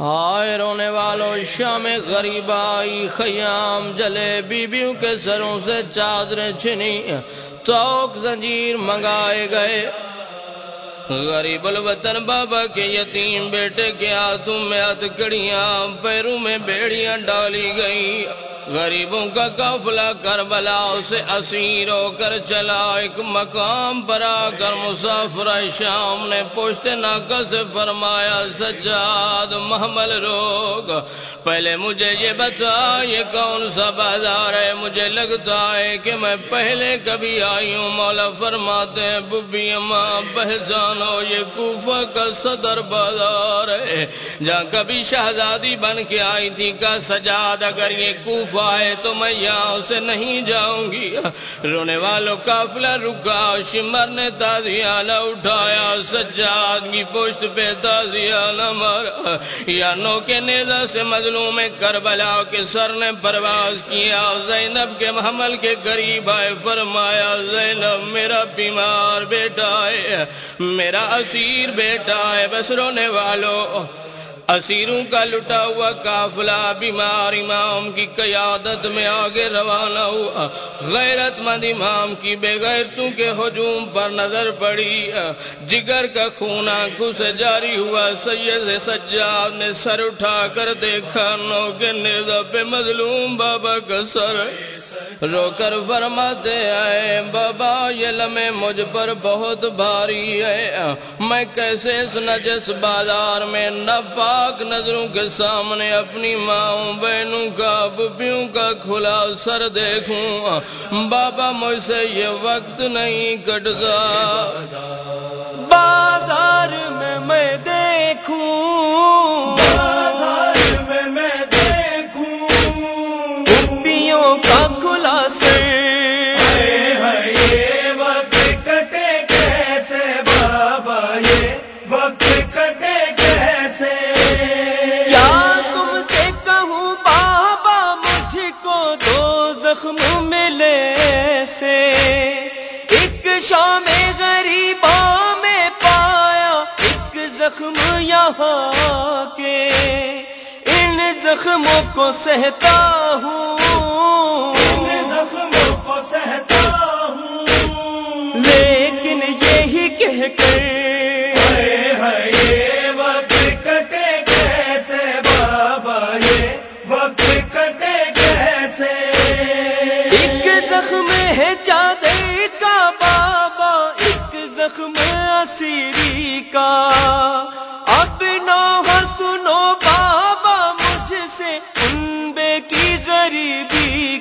ہائے رونے والوں شام غریب آئی، خیام جلے بیبیوں کے سروں سے چادریں چھنی، توک زنجیر منگائے گئے۔ غریب الوطن بابا کے یتیم بیٹے کے ہاتھوں میں ہتکڑیاں پیروں میں بیڑیاں ڈالی گئی غریبوں کا قافلہ کربلا سے اسیر ہو کر چلا، ایک مقام پر آ کر مسافر شام نے پوشت ناکہ سے فرمایا، سجاد محمل روگ، پہلے مجھے یہ بتا یہ کون سا بازار ہے؟ مجھے لگتا ہے کہ میں پہلے کبھی آئی ہوں۔ مولا فرماتے ہیں ببی اماں پہچانو یہ کوفہ کا صدر بازار ہے۔ جہاں کبھی شہزادی بن کے آئی تھی کا سجاد، اگر یہ کوفہ آئے تو میں یہاں سے نہیں جاؤں گی۔ رونے والوں کافلہ رکا، شمر نے تازیانہ اٹھایا، سجاد کی پشت پہ تازیانہ مارا۔ یا نو کے نیزہ سے مظلوم کربلا کے سر نے پرواز کیا۔ زینب کے محمل کے قریب آئے، فرمایا، زینب میرا بیمار بیٹا ہے، میرا اسیر بیٹا ہے، بس رونے والوں اسیروں کا لٹا ہوا قافلہ بیمار امام کی قیادت میں آگے روانہ ہوا۔ غیرت مند امام کی بے غیرتوں کے ہجوم پر نظر پڑی، جگر کا خون آنکھوں سے جاری ہوا۔ سید سجاد نے سر اٹھا کر دیکھا نو کے نیزہ پہ مظلوم بابا کا سر۔ رو کر فرماتے آئے بابا یہ لمحے مجھ پر بہت بھاری ہے۔ میں کیسے اس نجس بازار میں نفا پاک نظروں کے سامنے اپنی ماں بہنوں کا ببیوں کا کھلا سر دیکھوں۔ بابا مجھ سے یہ وقت نہیں کٹتا۔ شام غریبوں میں پایا ایک زخم یہاں کے ان زخموں کو سہتا ہوں۔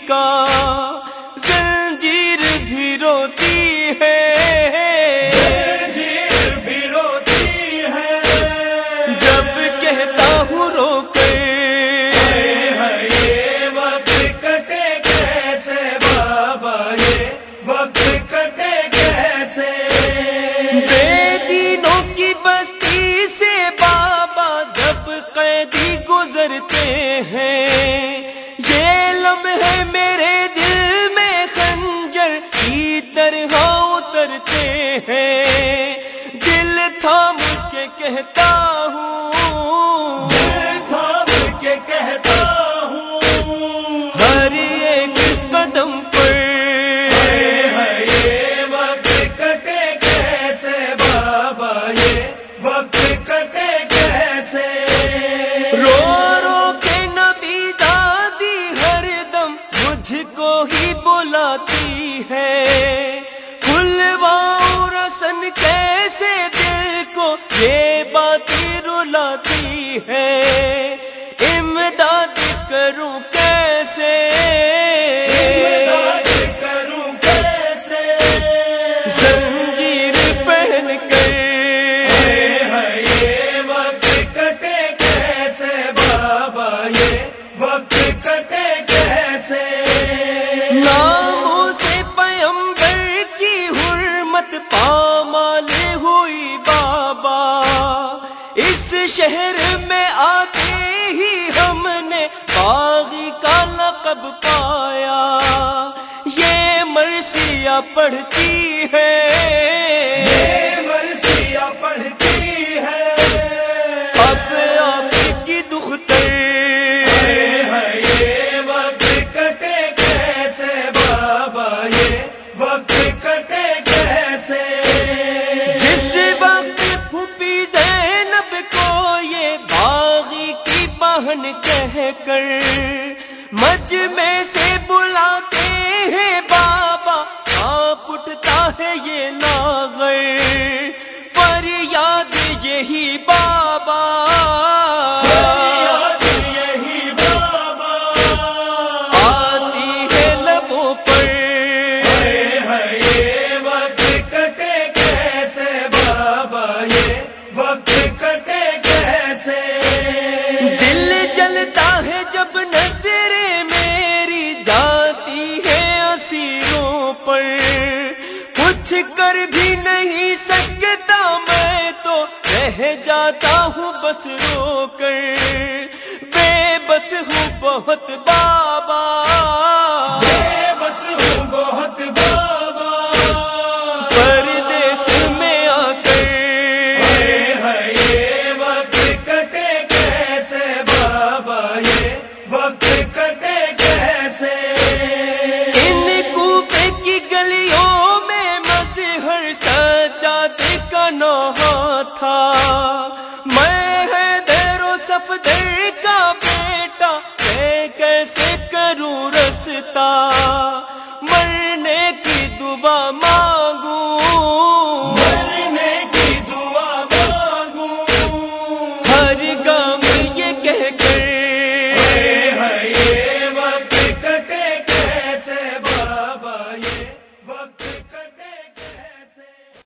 کا کہتا ہوں۔ دل تھام کے کہتا ہوں ہر ایک قدم پر۔ ہے یہ وقت کٹے کیسے بابا یہ وقت کٹے کیسے رو رو کے نبی دادی ہر دم مجھ کو ہی بلاتی ہے۔ وقت کٹے کیسے ناموں سے پیمبر کی حرمت پامال ہوئی بابا۔ اس شہر میں آتے ہی ہم نے باغی کا لقب پایا۔ یہ مرثیہ پڑھتے کہہ کر مجھ میں سے کر بھی نہیں سکتا میں تو رہ جاتا ہوں بس رو کر۔ بے بس ہوں بہت بابا۔ بے بس ہوں بہت بابا پردیس میں آ کر۔ ہے وقت کٹے کیسے بابا صفدر